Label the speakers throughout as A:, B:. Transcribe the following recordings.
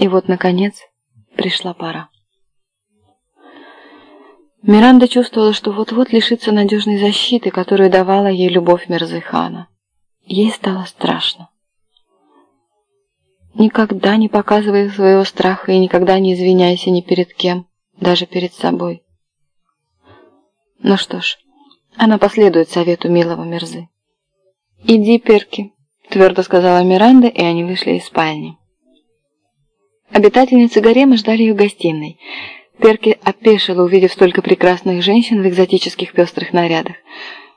A: И вот, наконец, пришла пора. Миранда чувствовала, что вот-вот лишится надежной защиты, которую давала ей любовь Мирзыхана. Ей стало страшно. Никогда не показывай своего страха и никогда не извиняйся ни перед кем, даже перед собой. Ну что ж, она последует совету милого Мирзы. «Иди, Перки», — твердо сказала Миранда, и они вышли из спальни. Обитательницы гарема ждали ее в гостиной. Перки опешила, увидев столько прекрасных женщин в экзотических пестрых нарядах.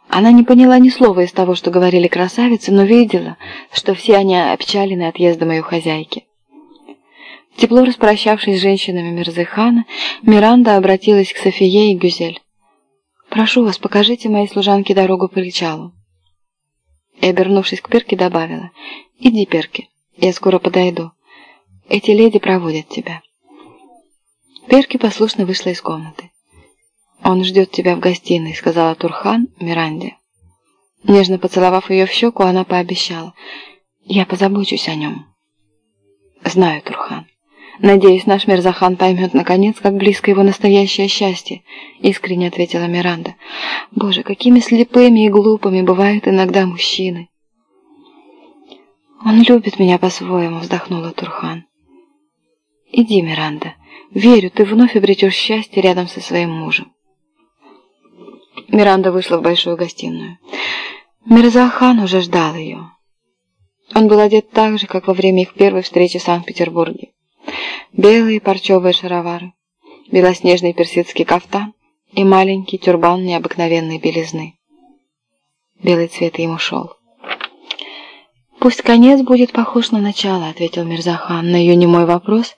A: Она не поняла ни слова из того, что говорили красавицы, но видела, что все они опечалены отъездом ее хозяйки. Тепло распрощавшись с женщинами Мирзыхана, Миранда обратилась к Софие и Гюзель. «Прошу вас, покажите моей служанке дорогу по причалу». И, обернувшись к Перке, добавила, «Иди, Перки, я скоро подойду. Эти леди проводят тебя». Перки послушно вышла из комнаты. «Он ждет тебя в гостиной», — сказала Турхан Миранде. Нежно поцеловав ее в щеку, она пообещала. «Я позабочусь о нем». «Знаю, Турхан. Надеюсь, наш Мирзахан поймет, наконец, как близко его настоящее счастье», — искренне ответила Миранда. «Боже, какими слепыми и глупыми бывают иногда мужчины!» «Он любит меня по-своему», — вздохнула Турхан. «Иди, Миранда. Верю, ты вновь обретешь счастье рядом со своим мужем». Миранда вышла в большую гостиную. Мирзахан уже ждал ее. Он был одет так же, как во время их первой встречи в Санкт-Петербурге. Белые парчевые шаровары, белоснежный персидский кафтан и маленький тюрбан необыкновенной белизны. Белый цвет ему шел. «Пусть конец будет похож на начало», — ответил Мирзахан на ее немой вопрос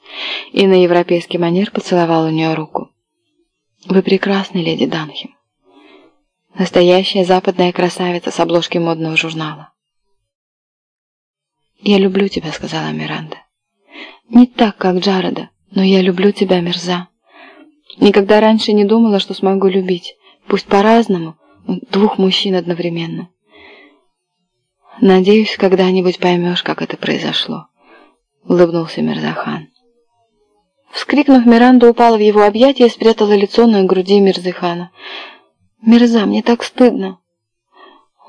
A: и на европейский манер поцеловал у нее руку. «Вы прекрасны, леди Данхим. Настоящая западная красавица с обложки модного журнала». «Я люблю тебя», — сказала Миранда. «Не так, как Джареда, но я люблю тебя, Мирза. Никогда раньше не думала, что смогу любить, пусть по-разному, двух мужчин одновременно». «Надеюсь, когда-нибудь поймешь, как это произошло», — улыбнулся Мирзахан. Вскрикнув, Миранда упала в его объятия и спрятала лицо на груди Мирзахана. «Мирза, мне так стыдно!»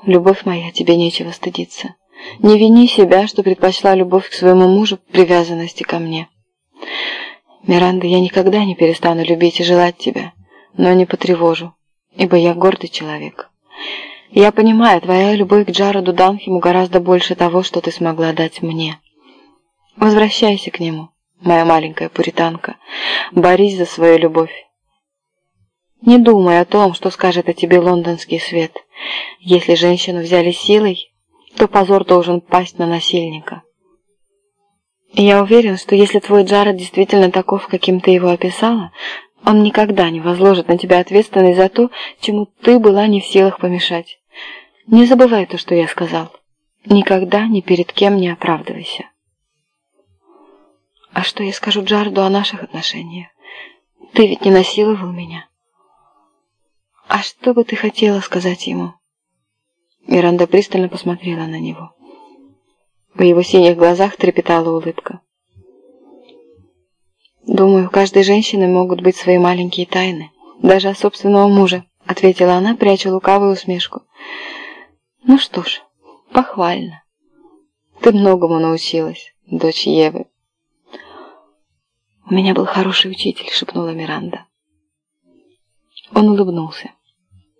A: «Любовь моя, тебе нечего стыдиться. Не вини себя, что предпочла любовь к своему мужу привязанности ко мне. Миранда, я никогда не перестану любить и желать тебя, но не потревожу, ибо я гордый человек». Я понимаю, твоя любовь к Джароду Данхиму гораздо больше того, что ты смогла дать мне. Возвращайся к нему, моя маленькая пуританка. Борись за свою любовь. Не думай о том, что скажет о тебе лондонский свет. Если женщину взяли силой, то позор должен пасть на насильника. Я уверен, что если твой Джаред действительно таков, каким ты его описала, он никогда не возложит на тебя ответственность за то, чему ты была не в силах помешать. Не забывай то, что я сказал. Никогда ни перед кем не оправдывайся. А что я скажу Джарду о наших отношениях? Ты ведь не насиловал меня. А что бы ты хотела сказать ему? Миранда пристально посмотрела на него. В его синих глазах трепетала улыбка. «Думаю, у каждой женщины могут быть свои маленькие тайны, даже от собственного мужа», ответила она, пряча лукавую усмешку. «Ну что ж, похвально. Ты многому научилась, дочь Евы». «У меня был хороший учитель», — шепнула Миранда. Он улыбнулся,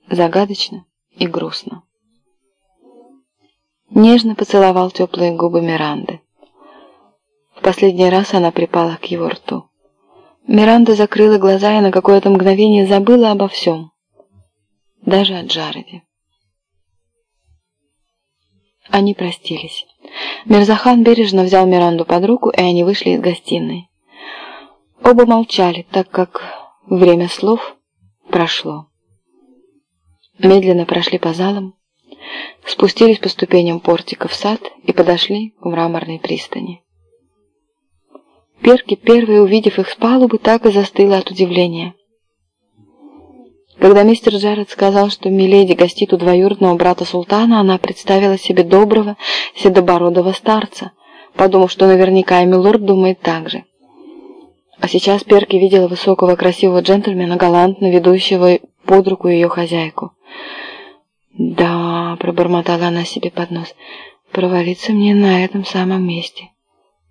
A: загадочно и грустно. Нежно поцеловал теплые губы Миранды. В последний раз она припала к его рту. Миранда закрыла глаза и на какое-то мгновение забыла обо всем. Даже о Джареде. Они простились. Мирзахан бережно взял Миранду под руку, и они вышли из гостиной. Оба молчали, так как время слов прошло. Медленно прошли по залам, спустились по ступеням портика в сад и подошли к мраморной пристани. Перки, первая, увидев их с палубы, так и застыла от удивления. Когда мистер Джаред сказал, что Миледи гостит у двоюродного брата султана, она представила себе доброго, седобородого старца, подумав, что наверняка и милорд думает так же. А сейчас Перки видела высокого красивого джентльмена, галантно ведущего под руку ее хозяйку. «Да», — пробормотала она себе под нос, — «провалиться мне на этом самом месте».